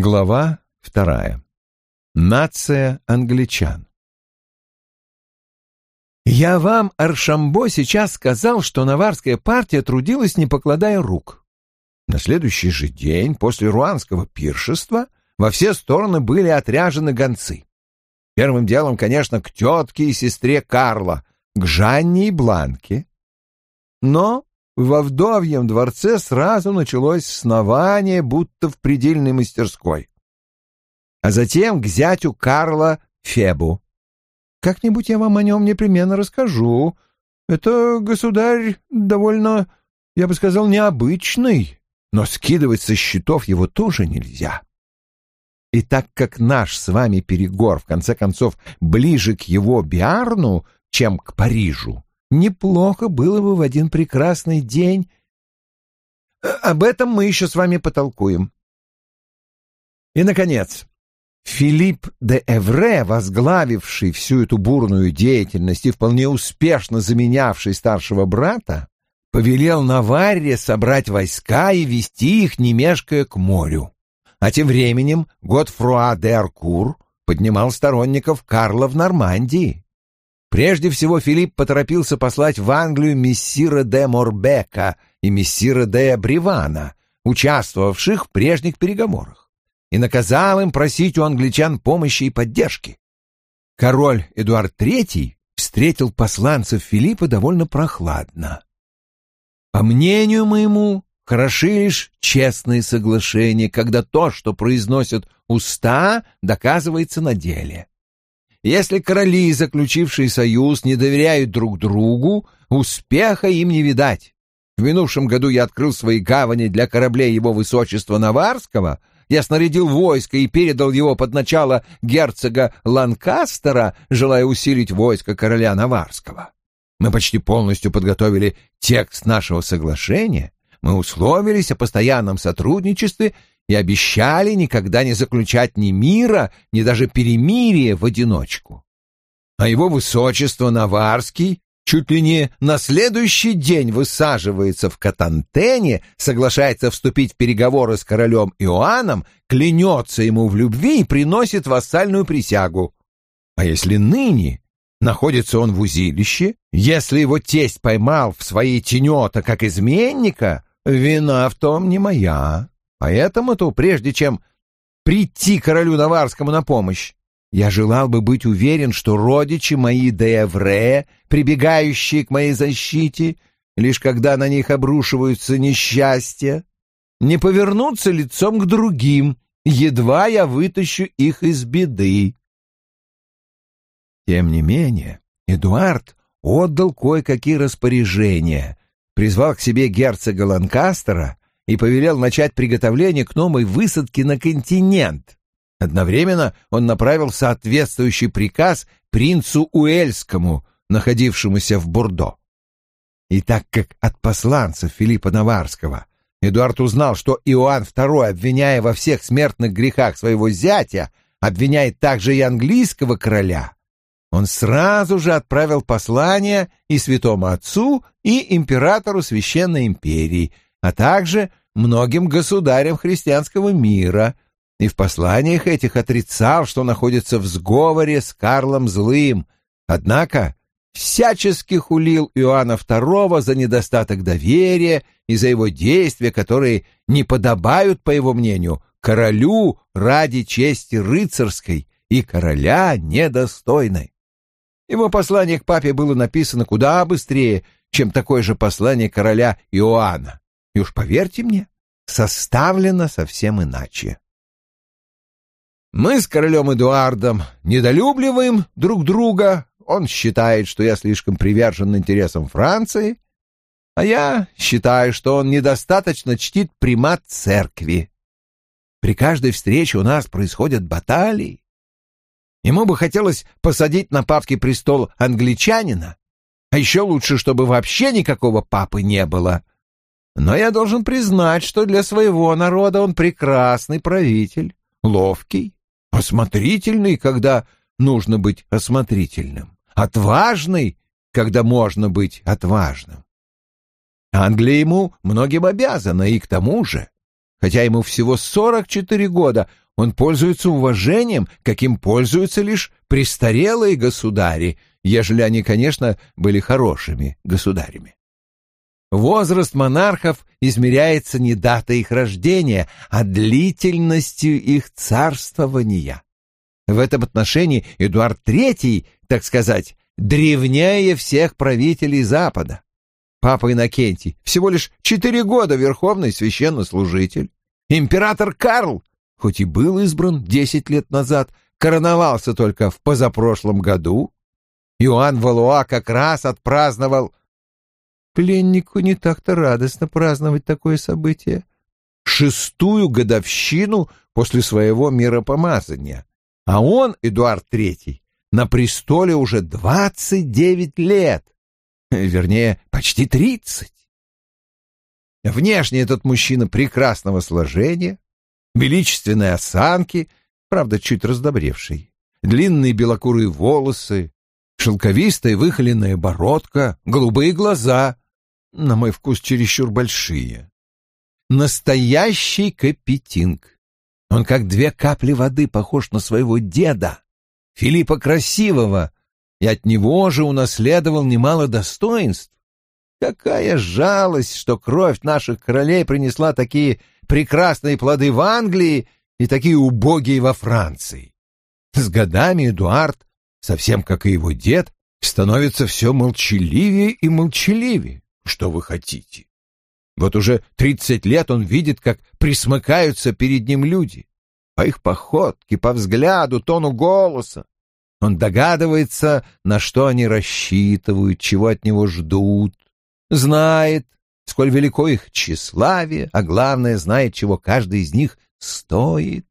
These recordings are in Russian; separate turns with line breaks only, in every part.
Глава вторая. Нация англичан. Я вам, Аршамбо, сейчас сказал, что наварская партия трудилась, не покладая рук. На следующий же день, после руанского пиршества, во все стороны были отряжены гонцы. Первым делом, конечно, к тетке и сестре Карла, к Жанне и Бланке. Но во вдовьем дворце сразу началось снование, будто в предельной мастерской. А затем к зятю Карла Фебу. Как-нибудь я вам о нем непременно расскажу. Это государь довольно, я бы сказал, необычный, но скидывать со счетов его тоже нельзя. И так как наш с вами Перегор, в конце концов, ближе к его Биарну, чем к Парижу, Неплохо было бы в один прекрасный день. Э, об этом мы еще с вами потолкуем. И, наконец, Филипп де Эвре, возглавивший всю эту бурную деятельность и вполне успешно заменявший старшего брата, повелел Наварре собрать войска и вести их, не мешкая, к морю. А тем временем Готфруа де Аркур поднимал сторонников Карла в Нормандии. Прежде всего Филипп поторопился послать в Англию мессира де Морбека и мессира де Бривана, участвовавших в прежних переговорах, и наказал им просить у англичан помощи и поддержки. Король Эдуард III встретил посланцев Филиппа довольно прохладно. По мнению моему, хороши лишь честные соглашения, когда то, что произносят уста, доказывается на деле. Если короли, заключившие союз, не доверяют друг другу, успеха им не видать. В минувшем году я открыл свои гавани для кораблей его высочества Наварского, я снарядил войско и передал его под начало герцога Ланкастера, желая усилить войско короля Наварского. Мы почти полностью подготовили текст нашего соглашения, мы условились о постоянном сотрудничестве и обещали никогда не заключать ни мира, ни даже перемирия в одиночку. А его высочество Наварский чуть ли не на следующий день высаживается в Катантене, соглашается вступить в переговоры с королем Иоанном, клянется ему в любви и приносит вассальную присягу. А если ныне находится он в узилище, если его тесть поймал в своей тенета как изменника, вина в том не моя. Поэтому-то, прежде чем прийти королю Наварскому на помощь, я желал бы быть уверен, что родичи мои Деевре, прибегающие к моей защите, лишь когда на них обрушиваются несчастья, не повернутся лицом к другим, едва я вытащу их из беды. Тем не менее, Эдуард отдал кое-какие распоряжения, призвал к себе герцога Ланкастера и повелел начать приготовление к новой высадке на континент. Одновременно он направил соответствующий приказ принцу Уэльскому, находившемуся в Бордо. И так как от посланцев Филиппа Наварского Эдуард узнал, что Иоанн II, обвиняя во всех смертных грехах своего зятя, обвиняет также и английского короля, он сразу же отправил послание и святому отцу, и императору Священной империи — а также многим государям христианского мира, и в посланиях этих отрицал, что находится в сговоре с Карлом Злым, однако всячески хулил Иоанна II за недостаток доверия и за его действия, которые не подобают, по его мнению, королю ради чести рыцарской и короля недостойной. Его послание к папе было написано куда быстрее, чем такое же послание короля Иоанна. И уж поверьте мне, составлено совсем иначе. Мы с королем Эдуардом недолюбливаем друг друга. Он считает, что я слишком привержен интересам Франции, а я считаю, что он недостаточно чтит примат церкви. При каждой встрече у нас происходят баталии. Ему бы хотелось посадить на папский престол англичанина, а еще лучше, чтобы вообще никакого папы не было. Но я должен признать, что для своего народа он прекрасный правитель, ловкий, осмотрительный, когда нужно быть осмотрительным, отважный, когда можно быть отважным. Англия ему многим обязана, и к тому же, хотя ему всего 44 года, он пользуется уважением, каким пользуются лишь престарелые государи, ежели они, конечно, были хорошими государями. Возраст монархов измеряется не датой их рождения, а длительностью их царствования. В этом отношении Эдуард III, так сказать, древнее всех правителей Запада. Папа Иннокентий всего лишь четыре года верховный священнослужитель. Император Карл, хоть и был избран десять лет назад, короновался только в позапрошлом году. Иоанн Валуа как раз отпраздновал... Пленнику не так-то радостно праздновать такое событие. Шестую годовщину после своего миропомазания. А он, Эдуард III, на престоле уже двадцать девять лет. Вернее, почти тридцать. Внешне этот мужчина прекрасного сложения, величественной осанки, правда, чуть раздобревший, длинные белокурые волосы, шелковистая выхоленная бородка, голубые глаза, на мой вкус чересчур большие. Настоящий капетинг. Он как две капли воды похож на своего деда, Филиппа Красивого, и от него же унаследовал немало достоинств. Какая жалость, что кровь наших королей принесла такие прекрасные плоды в Англии и такие убогие во Франции. С годами Эдуард, совсем как и его дед, становится все молчаливее и молчаливее. Что вы хотите? Вот уже тридцать лет он видит, как присмыкаются перед ним люди. По их походке, по взгляду, тону голоса. Он догадывается, на что они рассчитывают, чего от него ждут, знает, сколь велико их тщеславие, а главное, знает, чего каждый из них стоит.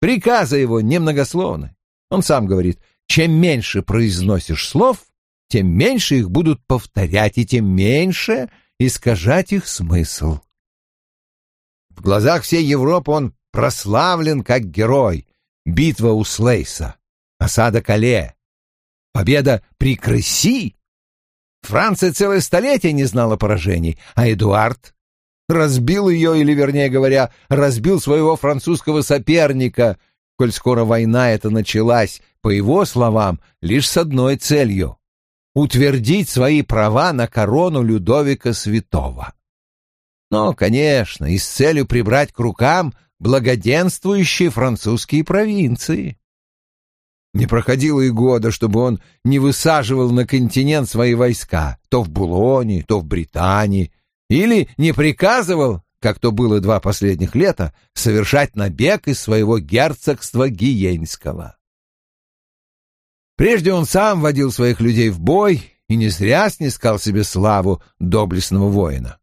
Приказы его немногословны. Он сам говорит, чем меньше произносишь слов, тем меньше их будут повторять, и тем меньше искажать их смысл. В глазах всей Европы он прославлен как герой. Битва у Слейса осада Кале, победа при Крыси. Франция целое столетие не знала поражений, а Эдуард разбил ее, или, вернее говоря, разбил своего французского соперника, коль скоро война эта началась, по его словам, лишь с одной целью — утвердить свои права на корону Людовика Святого. Но, конечно, и с целью прибрать к рукам благоденствующие французские провинции. Не проходило и года, чтобы он не высаживал на континент свои войска, то в Булоне, то в Британии, или не приказывал, как то было два последних лета, совершать набег из своего герцогства Гиенского. Прежде он сам водил своих людей в бой и не зря снискал себе славу доблестного воина.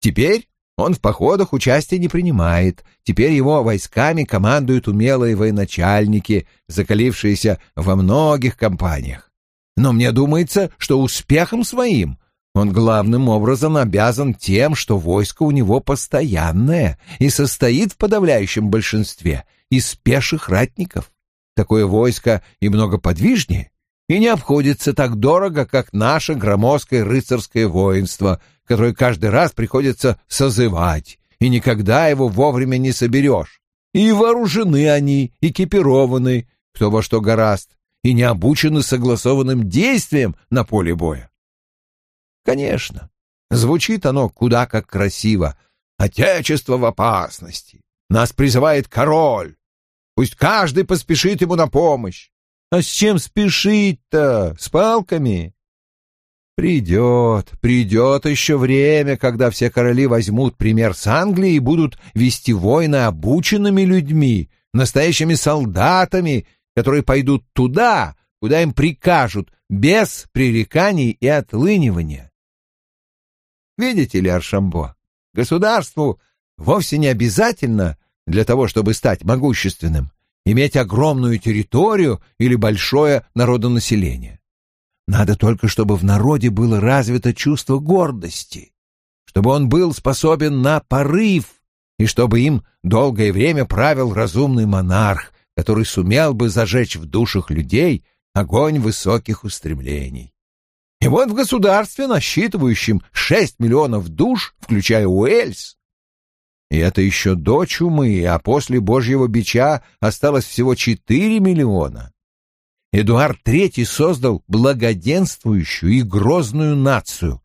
Теперь он в походах участия не принимает. Теперь его войсками командуют умелые военачальники, закалившиеся во многих компаниях. Но мне думается, что успехом своим он главным образом обязан тем, что войско у него постоянное и состоит в подавляющем большинстве из пеших ратников. Такое войско и много подвижнее, и не обходится так дорого, как наше громоздкое рыцарское воинство, которое каждый раз приходится созывать, и никогда его вовремя не соберешь. И вооружены они, экипированы, кто во что гораст, и не обучены согласованным действием на поле боя. Конечно, звучит оно куда как красиво. Отечество в опасности. Нас призывает король. Пусть каждый поспешит ему на помощь. А с чем спешить-то? С палками? Придет, придет еще время, когда все короли возьмут пример с Англии и будут вести войны обученными людьми, настоящими солдатами, которые пойдут туда, куда им прикажут, без пререканий и отлынивания. Видите ли, Аршамбо, государству вовсе не обязательно для того, чтобы стать могущественным, иметь огромную территорию или большое народонаселение. Надо только, чтобы в народе было развито чувство гордости, чтобы он был способен на порыв, и чтобы им долгое время правил разумный монарх, который сумел бы зажечь в душах людей огонь высоких устремлений. И вот в государстве, насчитывающем 6 миллионов душ, включая Уэльс, И это еще до чумы, а после Божьего бича осталось всего 4 миллиона. Эдуард III создал благоденствующую и грозную нацию,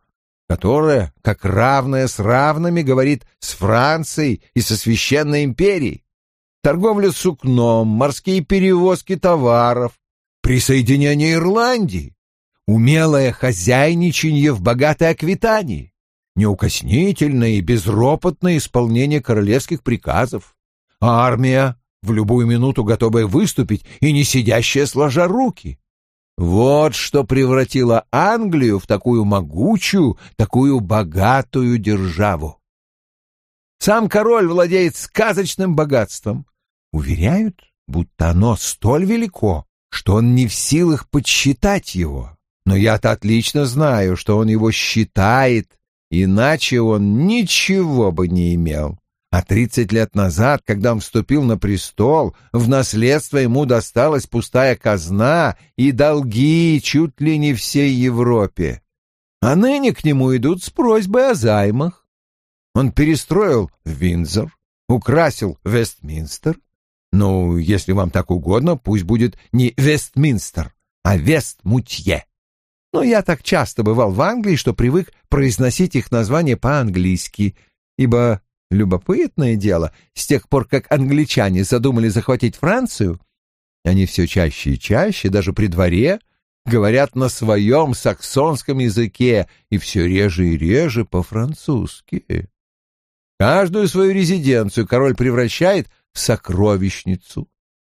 которая, как равная с равными, говорит с Францией и со Священной империей. Торговля сукном, морские перевозки товаров, присоединение Ирландии, умелое хозяйничание в богатой Аквитании, неукоснительное и безропотное исполнение королевских приказов, армия, в любую минуту готовая выступить и не сидящая сложа руки. Вот что превратило Англию в такую могучую, такую богатую державу. Сам король владеет сказочным богатством. Уверяют, будто оно столь велико, что он не в силах подсчитать его. Но я-то отлично знаю, что он его считает, иначе он ничего бы не имел. А тридцать лет назад, когда он вступил на престол, в наследство ему досталась пустая казна и долги чуть ли не всей Европе. А ныне к нему идут с просьбой о займах. Он перестроил Виндзор, украсил Вестминстер. Ну, если вам так угодно, пусть будет не Вестминстер, а Вестмутье. Но я так часто бывал в Англии, что привык произносить их название по-английски, ибо Любопытное дело, с тех пор, как англичане задумали захватить Францию, они все чаще и чаще, даже при дворе, говорят на своем саксонском языке и все реже и реже по-французски. Каждую свою резиденцию король превращает в сокровищницу.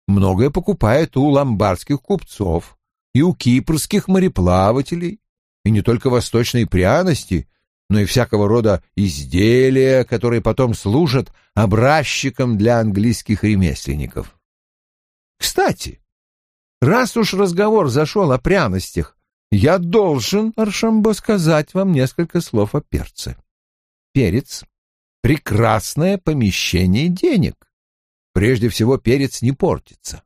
Многое покупает у ломбардских купцов и у кипрских мореплавателей, и не только восточные пряности — но и всякого рода изделия, которые потом служат образчиком для английских ремесленников. Кстати, раз уж разговор зашел о пряностях, я должен, Аршамбо, сказать вам несколько слов о перце. Перец — прекрасное помещение денег. Прежде всего, перец не портится.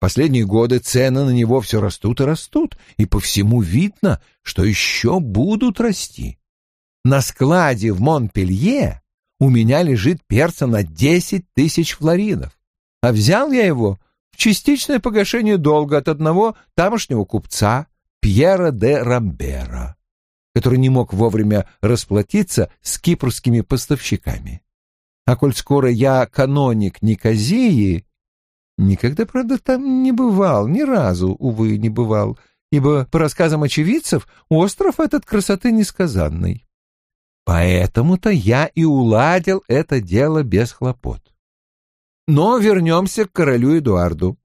Последние годы цены на него все растут и растут, и по всему видно, что еще будут расти. На складе в Монпелье у меня лежит перца на десять тысяч флоринов, а взял я его в частичное погашение долга от одного тамошнего купца Пьера де Рамбера, который не мог вовремя расплатиться с кипрскими поставщиками. А коль скоро я каноник Никозии, никогда, правда, там не бывал, ни разу, увы, не бывал, ибо, по рассказам очевидцев, остров этот красоты несказанный. Поэтому-то я и уладил это дело без хлопот. Но вернемся к королю Эдуарду.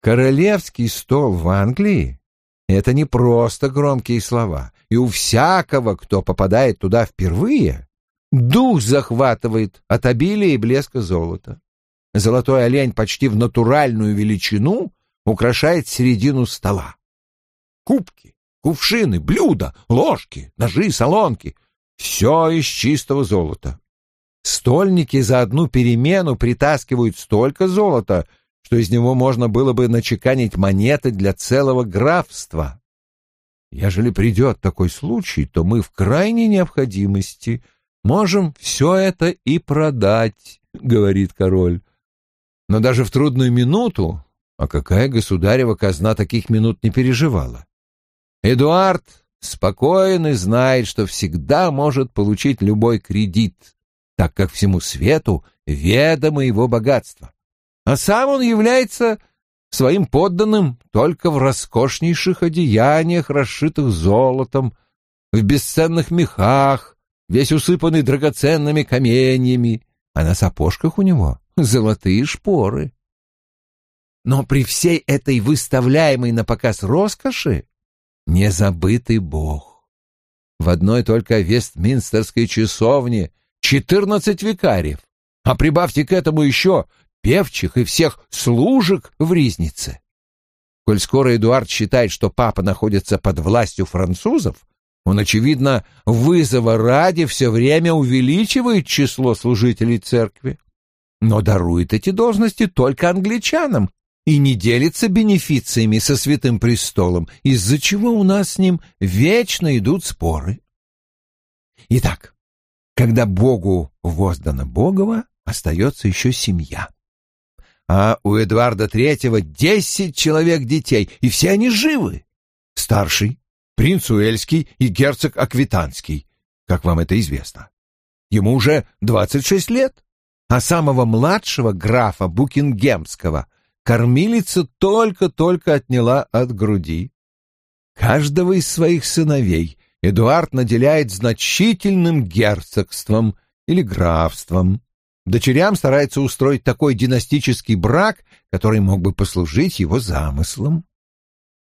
Королевский стол в Англии — это не просто громкие слова, и у всякого, кто попадает туда впервые, дух захватывает от обилия и блеска золота. Золотой олень почти в натуральную величину украшает середину стола. Кубки, Кувшины, блюда, ложки, ножи, солонки — все из чистого золота. Стольники за одну перемену притаскивают столько золота, что из него можно было бы начеканить монеты для целого графства. Ежели придет такой случай, то мы в крайней необходимости можем все это и продать, — говорит король. Но даже в трудную минуту, а какая государева казна таких минут не переживала, Эдуард спокоен и знает, что всегда может получить любой кредит, так как всему свету ведомо его богатство. А сам он является своим подданным только в роскошнейших одеяниях, расшитых золотом, в бесценных мехах, весь усыпанный драгоценными каменьями, а на сапожках у него золотые шпоры. Но при всей этой выставляемой на показ роскоши незабытый бог. В одной только Вестминстерской часовне четырнадцать викариев, а прибавьте к этому еще певчих и всех служек в ризнице. Коль скоро Эдуард считает, что папа находится под властью французов, он, очевидно, вызова ради все время увеличивает число служителей церкви, но дарует эти должности только англичанам, и не делится бенефициями со Святым Престолом, из-за чего у нас с ним вечно идут споры. Итак, когда Богу у Воздана Богова остается еще семья. А у Эдуарда Третьего десять человек детей, и все они живы. Старший — принц Уэльский и герцог Аквитанский, как вам это известно. Ему уже двадцать шесть лет, а самого младшего графа Букингемского кормилица только-только отняла от груди. Каждого из своих сыновей Эдуард наделяет значительным герцогством или графством. Дочерям старается устроить такой династический брак, который мог бы послужить его замыслом.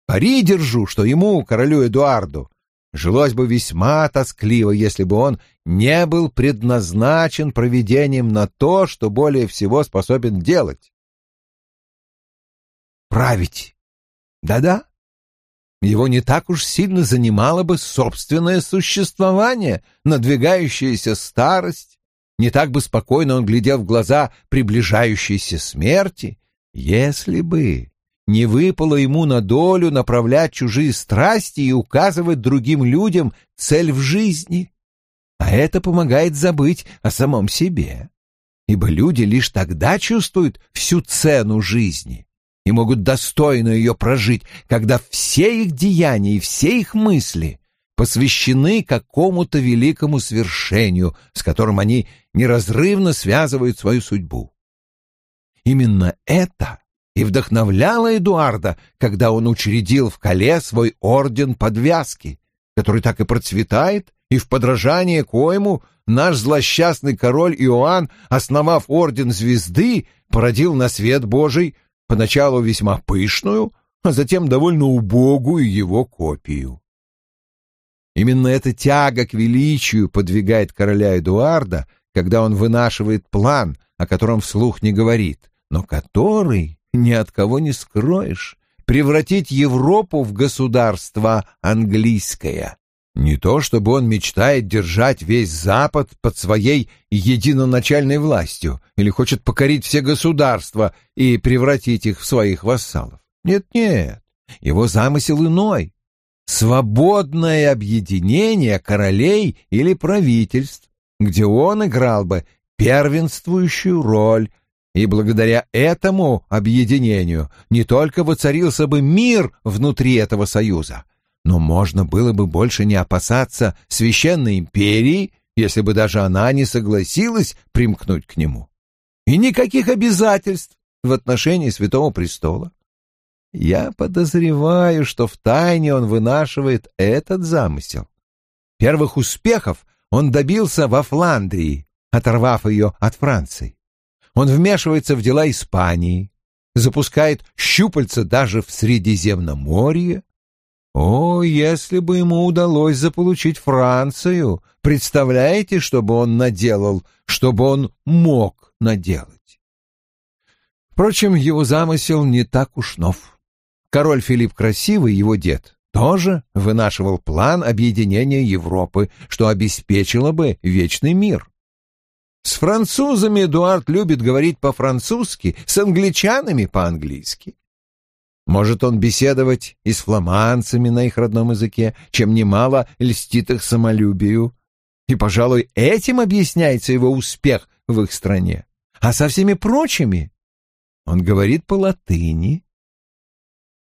Пари держу, что ему, королю Эдуарду, жилось бы весьма тоскливо, если бы он не был предназначен проведением на то, что более всего способен делать. Править. Да-да. Его не так уж сильно занимало бы собственное существование, надвигающаяся старость, не так бы спокойно он глядел в глаза приближающейся смерти, если бы не выпало ему на долю направлять чужие страсти и указывать другим людям цель в жизни. А это помогает забыть о самом себе, ибо люди лишь тогда чувствуют всю цену жизни и могут достойно ее прожить, когда все их деяния и все их мысли посвящены какому-то великому свершению, с которым они неразрывно связывают свою судьбу. Именно это и вдохновляло Эдуарда, когда он учредил в Кале свой орден подвязки, который так и процветает, и в подражание коему наш злосчастный король Иоанн, основав орден звезды, породил на свет Божий поначалу весьма пышную, а затем довольно убогую его копию. Именно эта тяга к величию подвигает короля Эдуарда, когда он вынашивает план, о котором вслух не говорит, но который ни от кого не скроешь, превратить Европу в государство английское. Не то чтобы он мечтает держать весь Запад под своей единоначальной властью или хочет покорить все государства и превратить их в своих вассалов. Нет-нет, его замысел иной. Свободное объединение королей или правительств, где он играл бы первенствующую роль, и благодаря этому объединению не только воцарился бы мир внутри этого союза, но можно было бы больше не опасаться священной империи, если бы даже она не согласилась примкнуть к нему. И никаких обязательств в отношении Святого Престола. Я подозреваю, что втайне он вынашивает этот замысел. Первых успехов он добился во Фландрии, оторвав ее от Франции. Он вмешивается в дела Испании, запускает щупальца даже в Средиземноморье, о, если бы ему удалось заполучить Францию, представляете, что бы он наделал, что бы он мог наделать? Впрочем, его замысел не так уж нов. Король Филипп Красивый, его дед, тоже вынашивал план объединения Европы, что обеспечило бы вечный мир. С французами Эдуард любит говорить по-французски, с англичанами по-английски. Может он беседовать и с фламандцами на их родном языке, чем немало льстит их самолюбию. И, пожалуй, этим объясняется его успех в их стране. А со всеми прочими он говорит по-латыни.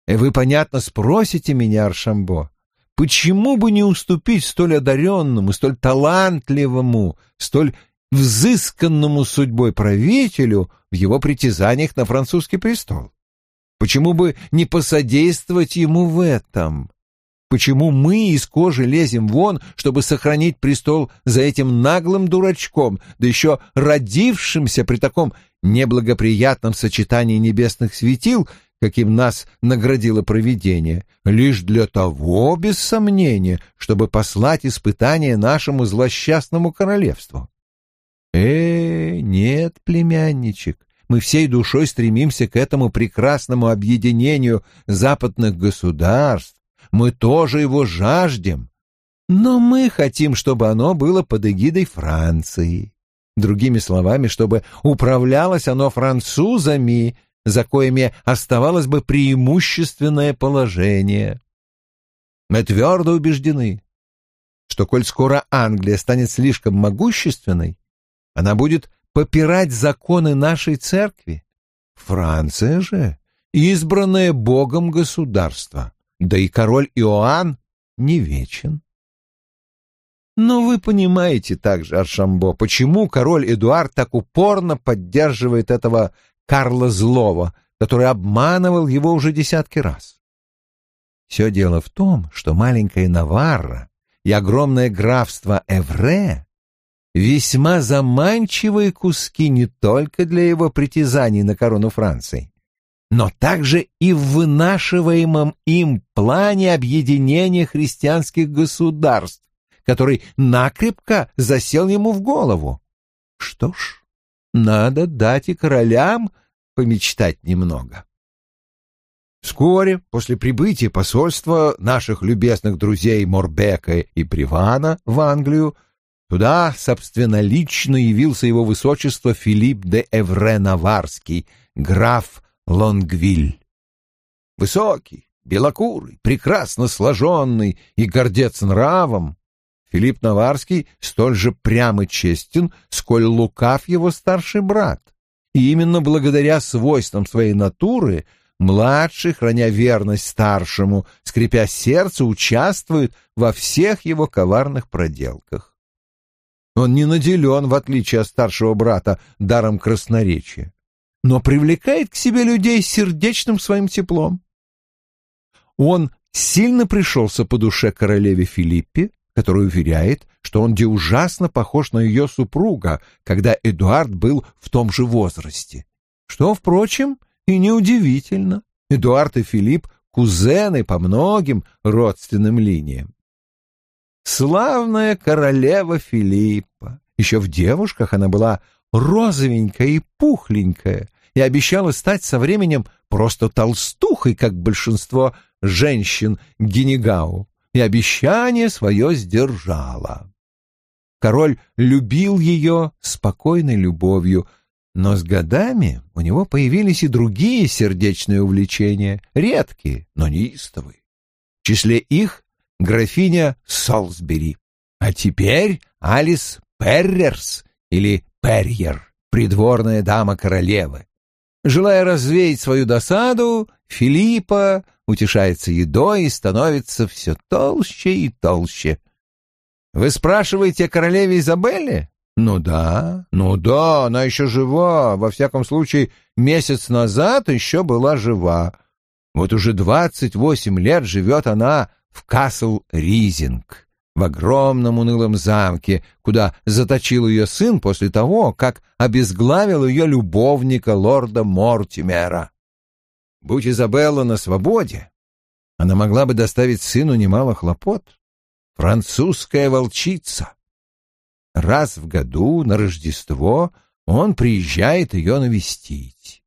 И вы, понятно, спросите меня, Аршамбо, почему бы не уступить столь одаренному, столь талантливому, столь взысканному судьбой правителю в его притязаниях на французский престол? Почему бы не посодействовать ему в этом? Почему мы из кожи лезем вон, чтобы сохранить престол за этим наглым дурачком, да еще родившимся при таком неблагоприятном сочетании небесных светил, каким нас наградило провидение, лишь для того, без сомнения, чтобы послать испытание нашему злосчастному королевству? Э, нет, племянничек, мы всей душой стремимся к этому прекрасному объединению западных государств, мы тоже его жаждем, но мы хотим, чтобы оно было под эгидой Франции. Другими словами, чтобы управлялось оно французами, за коими оставалось бы преимущественное положение. Мы твердо убеждены, что коль скоро Англия станет слишком могущественной, она будет попирать законы нашей церкви. Франция же — избранное Богом государство, да и король Иоанн не вечен. Но вы понимаете также, Аршамбо, почему король Эдуард так упорно поддерживает этого Карла Злого, который обманывал его уже десятки раз. Все дело в том, что маленькая Наварра и огромное графство Эвре весьма заманчивые куски не только для его притязаний на корону Франции, но также и в вынашиваемом им плане объединения христианских государств, который накрепко засел ему в голову. Что ж, надо дать и королям помечтать немного. Вскоре после прибытия посольства наших любезных друзей Морбека и Привана в Англию туда собственнолично явился его высочество Филипп де Эвре-Наварский, граф Лонгвиль. Высокий, белокурый, прекрасно сложенный и гордец нравом, Филипп Наварский столь же прям и честен, сколь лукав его старший брат. И именно благодаря свойствам своей натуры младший, храня верность старшему, скрипя сердце, участвует во всех его коварных проделках. Он не наделен, в отличие от старшего брата, даром красноречия, но привлекает к себе людей сердечным своим теплом. Он сильно пришелся по душе королеве Филиппе, который уверяет, что он где ужасно похож на ее супруга, когда Эдуард был в том же возрасте. Что, впрочем, и неудивительно. Эдуард и Филипп — кузены по многим родственным линиям. Славная королева Филиппа. Еще в девушках она была розовенькая и пухленькая и обещала стать со временем просто толстухой, как большинство женщин Генегау и обещание свое сдержала. Король любил ее спокойной любовью, но с годами у него появились и другие сердечные увлечения, редкие, но неистовые. В числе их графиня Солсбери, а теперь Алис Перрерс или Перьер, придворная дама королевы. Желая развеять свою досаду, Филиппа утешается едой и становится все толще и толще. Вы спрашиваете о королеве Изабелле? Ну да, ну да, она еще жива. Во всяком случае, месяц назад еще была жива. Вот уже двадцать восемь лет живет она в Касл-Ризинг, в огромном унылом замке, куда заточил ее сын после того, как обезглавил ее любовника лорда Мортимера. Будь Изабелла на свободе, она могла бы доставить сыну немало хлопот. Французская волчица. Раз в году на Рождество он приезжает ее навестить.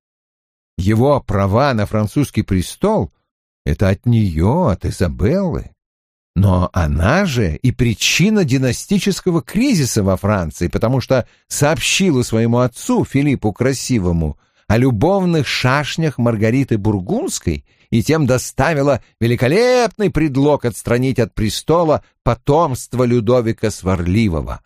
Его права на французский престол — это от нее, от Изабеллы. Но она же и причина династического кризиса во Франции, потому что сообщила своему отцу, Филиппу Красивому, о любовных шашнях Маргариты Бургундской и тем доставила великолепный предлог отстранить от престола потомство Людовика Сварливого.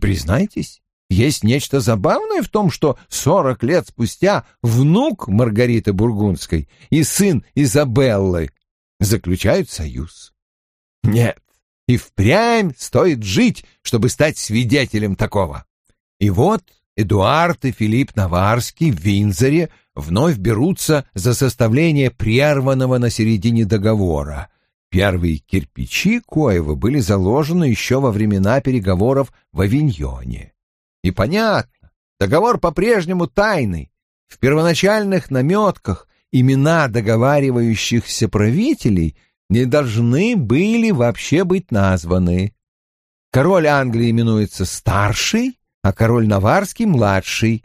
Признайтесь, есть нечто забавное в том, что сорок лет спустя внук Маргариты Бургундской и сын Изабеллы заключают союз. Нет, и впрямь стоит жить, чтобы стать свидетелем такого. И вот Эдуард и Филипп Наварский в Винзоре вновь берутся за составление прерванного на середине договора. Первые кирпичи Коева были заложены еще во времена переговоров в Авиньоне. И понятно, договор по-прежнему тайный. В первоначальных наметках имена договаривающихся правителей не должны были вообще быть названы. Король Англии именуется «старший», а король Наварский — младший,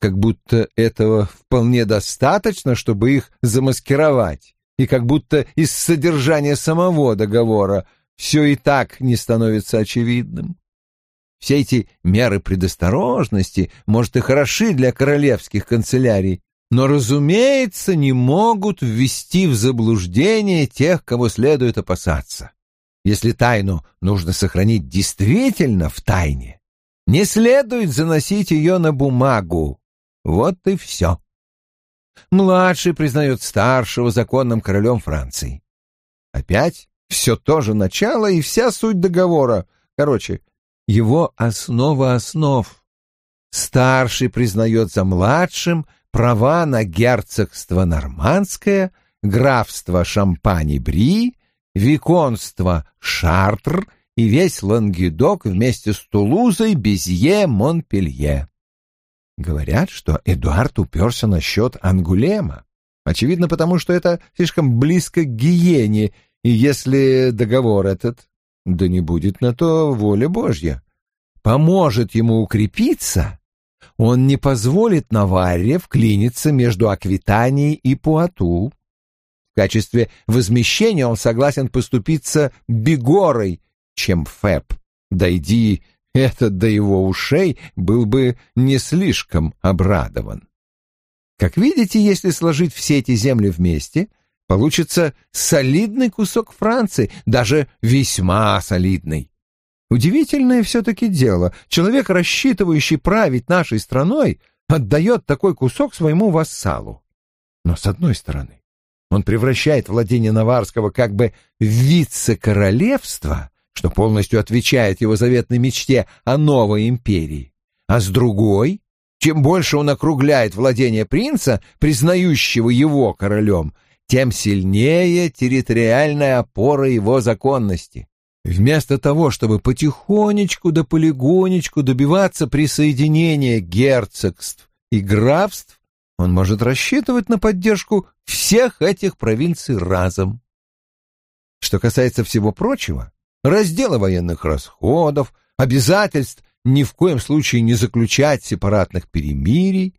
как будто этого вполне достаточно, чтобы их замаскировать, и как будто из содержания самого договора все и так не становится очевидным. Все эти меры предосторожности, может, и хороши для королевских канцелярий, но, разумеется, не могут ввести в заблуждение тех, кого следует опасаться. Если тайну нужно сохранить действительно в тайне, Не следует заносить ее на бумагу. Вот и все. Младший признает старшего законным королем Франции. Опять все то же начало и вся суть договора. Короче, его основа основ. Старший признает за младшим права на герцогство Нормандское, графство Шампань-Бри, виконство Шартр и весь Лангедок вместе с Тулузой, Безье, Монпелье. Говорят, что Эдуард уперся насчет Ангулема. Очевидно, потому что это слишком близко к гиене, и если договор этот, да не будет на то воля Божья, поможет ему укрепиться, он не позволит Наварре вклиниться между Аквитанией и Пуату. В качестве возмещения он согласен поступиться Бегорой, чем Фэб. Дойди этот до его ушей, был бы не слишком обрадован. Как видите, если сложить все эти земли вместе, получится солидный кусок Франции, даже весьма солидный. Удивительное все-таки дело. Человек, рассчитывающий править нашей страной, отдает такой кусок своему вассалу. Но с одной стороны, он превращает владение Наварского как бы в вице-королевство, что полностью отвечает его заветной мечте о новой империи. А с другой, чем больше он округляет владение принца, признающего его королем, тем сильнее территориальная опора его законности. Вместо того, чтобы потихонечку да полигонечку добиваться присоединения герцогств и графств, он может рассчитывать на поддержку всех этих провинций разом. Что касается всего прочего, раздела военных расходов, обязательств ни в коем случае не заключать сепаратных перемирий,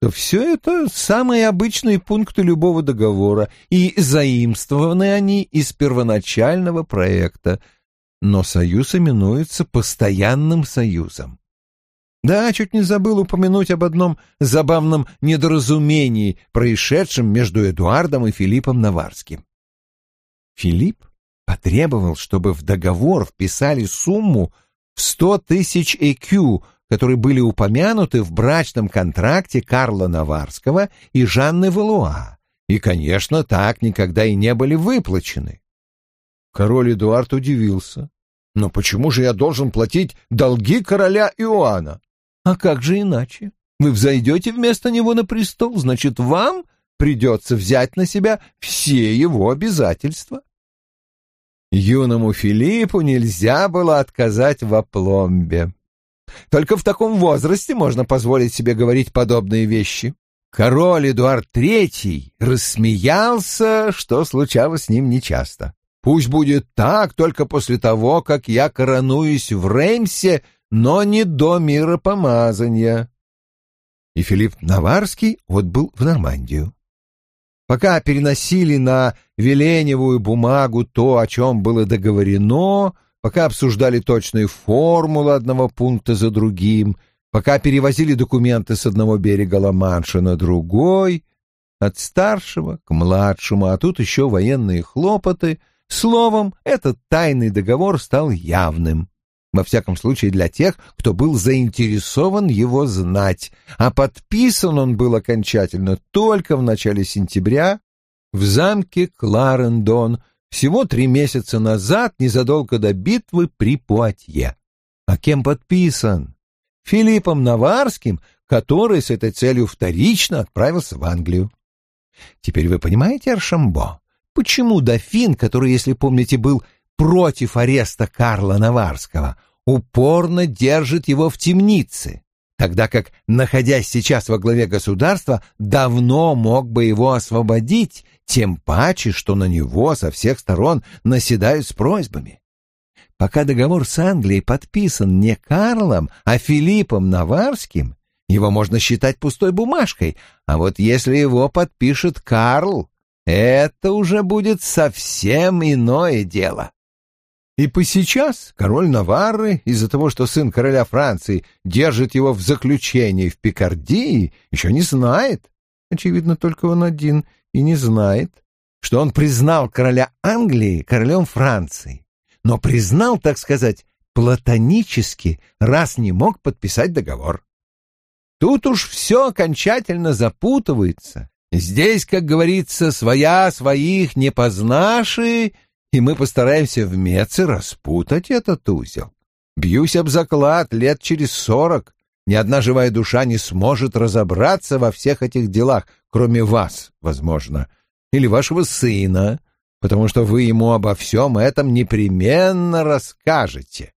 то все это самые обычные пункты любого договора, и заимствованы они из первоначального проекта, но союз именуется постоянным союзом. Да, чуть не забыл упомянуть об одном забавном недоразумении, происшедшем между Эдуардом и Филиппом Наварским. Филипп потребовал, чтобы в договор вписали сумму в сто тысяч ЭКЮ, которые были упомянуты в брачном контракте Карла Наварского и Жанны Валуа, и, конечно, так никогда и не были выплачены. Король Эдуард удивился. «Но почему же я должен платить долги короля Иоанна?» «А как же иначе? Вы взойдете вместо него на престол, значит, вам придется взять на себя все его обязательства». Юному Филиппу нельзя было отказать в опломбе. Только в таком возрасте можно позволить себе говорить подобные вещи. Король Эдуард III рассмеялся, что случалось с ним нечасто. Пусть будет так только после того, как я коронуюсь в Реймсе, но не до миропомазания. И Филипп Наварский отбыл в Нормандию. Пока переносили на веленевую бумагу то, о чем было договорено, пока обсуждали точные формулы одного пункта за другим, пока перевозили документы с одного берега Ла-Манша на другой, от старшего к младшему, а тут еще военные хлопоты. Словом, этот тайный договор стал явным. Во всяком случае для тех, кто был заинтересован его знать, а подписан он был окончательно только в начале сентября в замке Кларендон всего три месяца назад, незадолго до битвы при Пуатье. А кем подписан? Филиппом Наварским, который с этой целью вторично отправился в Англию. Теперь вы понимаете, Аршамбо, почему дофин, который, если помните, был против ареста Карла Наварского, упорно держит его в темнице, тогда как, находясь сейчас во главе государства, давно мог бы его освободить, тем паче, что на него со всех сторон наседают с просьбами. Пока договор с Англией подписан не Карлом, а Филиппом Наварским, его можно считать пустой бумажкой, а вот если его подпишет Карл, это уже будет совсем иное дело. И по сейчас король Наварры, из-за того, что сын короля Франции держит его в заключении в Пикардии, еще не знает, очевидно, только он один и не знает, что он признал короля Англии королем Франции, но признал, так сказать, платонически, раз не мог подписать договор. Тут уж все окончательно запутывается. Здесь, как говорится, своя своих не познаши, и мы постараемся в Меце распутать этот узел. Бьюсь об заклад, лет через сорок ни одна живая душа не сможет разобраться во всех этих делах, кроме вас, возможно, или вашего сына, потому что вы ему обо всем этом непременно расскажете.